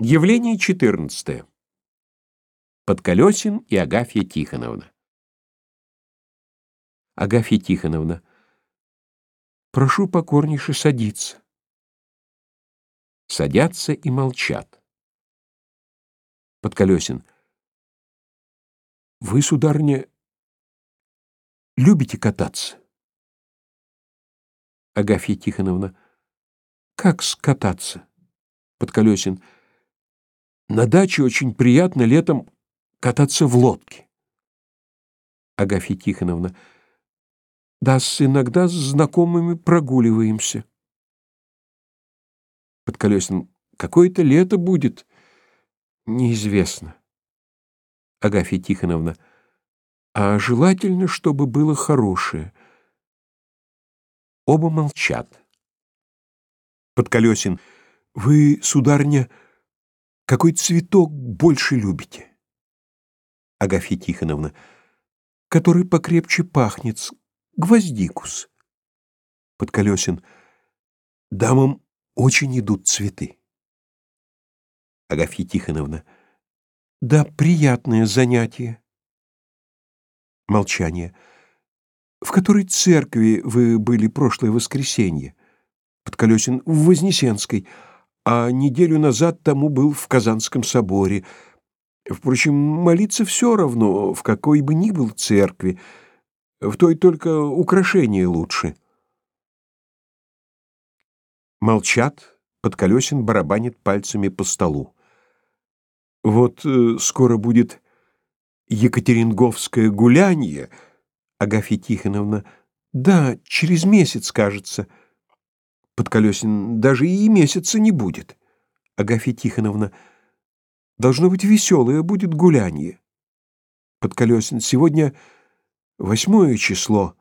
Явление 14. Подколесин и Агафья Тихоновна. Агафья Тихоновна. Прошу покорнейше садиться. Садятся и молчат. Подколесин. Вы, сударыня, любите кататься? Агафья Тихоновна. Как скататься? Подколесин. На даче очень приятно летом кататься в лодке. Агафья Тихоновна. Да, с иногда с знакомыми прогуливаемся. Подколесин. Какое-то лето будет. Неизвестно. Агафья Тихоновна. А желательно, чтобы было хорошее. Оба молчат. Подколесин. Вы, сударня, какой цветок больше любите? Агафья Тихоновна. Который покрепче пахнет. Гвоздикус. Подколесин. Дамам очень идут цветы. Агафья Тихоновна. Да, приятное занятие. Молчание. В которой церкви вы были прошлое воскресенье? Подколесин. В Вознесенской а неделю назад тому был в Казанском соборе. Впрочем, молиться все равно, в какой бы ни был церкви, в той только украшение лучше. Молчат, Подколесин барабанит пальцами по столу. Вот э, скоро будет Екатеринговское гулянье, Агафья Тихоновна. Да, через месяц, кажется. Подколесин, даже и месяца не будет. Агафья Тихоновна, должно быть веселое будет гулянье. Подколесин, сегодня восьмое число,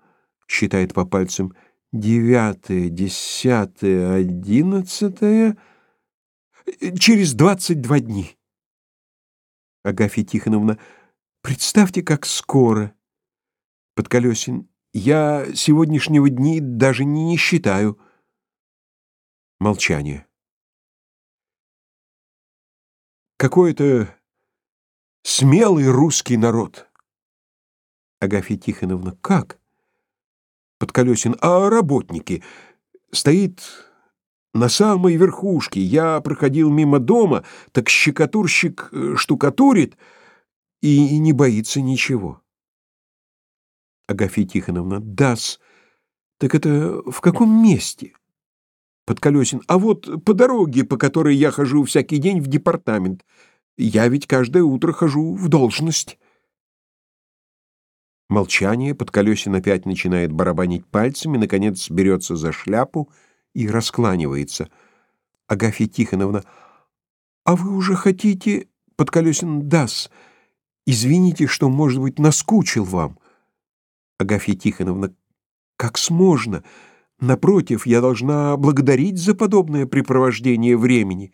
считает по пальцам, девятое, десятое, одиннадцатое, через двадцать два дни. Агафья Тихоновна, представьте, как скоро. Подколесин, я сегодняшнего дни даже не считаю. Молчание. Какой-то смелый русский народ. Агафья Тихоновна. Как? Подколесин. А работники? Стоит на самой верхушке. Я проходил мимо дома, так щекотурщик э, штукатурит и не боится ничего. Агафья Тихоновна. Дас. Так это в каком месте? Подколесин. А вот по дороге, по которой я хожу всякий день в департамент. Я ведь каждое утро хожу в должность. Молчание. Подколесин опять начинает барабанить пальцами, наконец берется за шляпу и раскланивается. Агафья Тихоновна. А вы уже хотите... Подколесин. Дас. Извините, что, может быть, наскучил вам. Агафья Тихоновна. Как сможно? Напротив, я должна благодарить за подобное препровождение времени.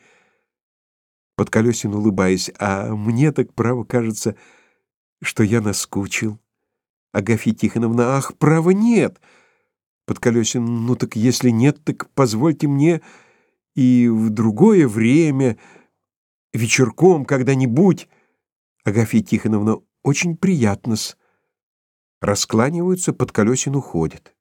Подколесин, улыбаясь, а мне так право кажется, что я наскучил. Агафья Тихоновна, ах, право нет. Подколесин, ну так если нет, так позвольте мне и в другое время, вечерком, когда-нибудь. Агафья Тихоновна, очень приятно-с. Раскланиваются, Подколесин уходит.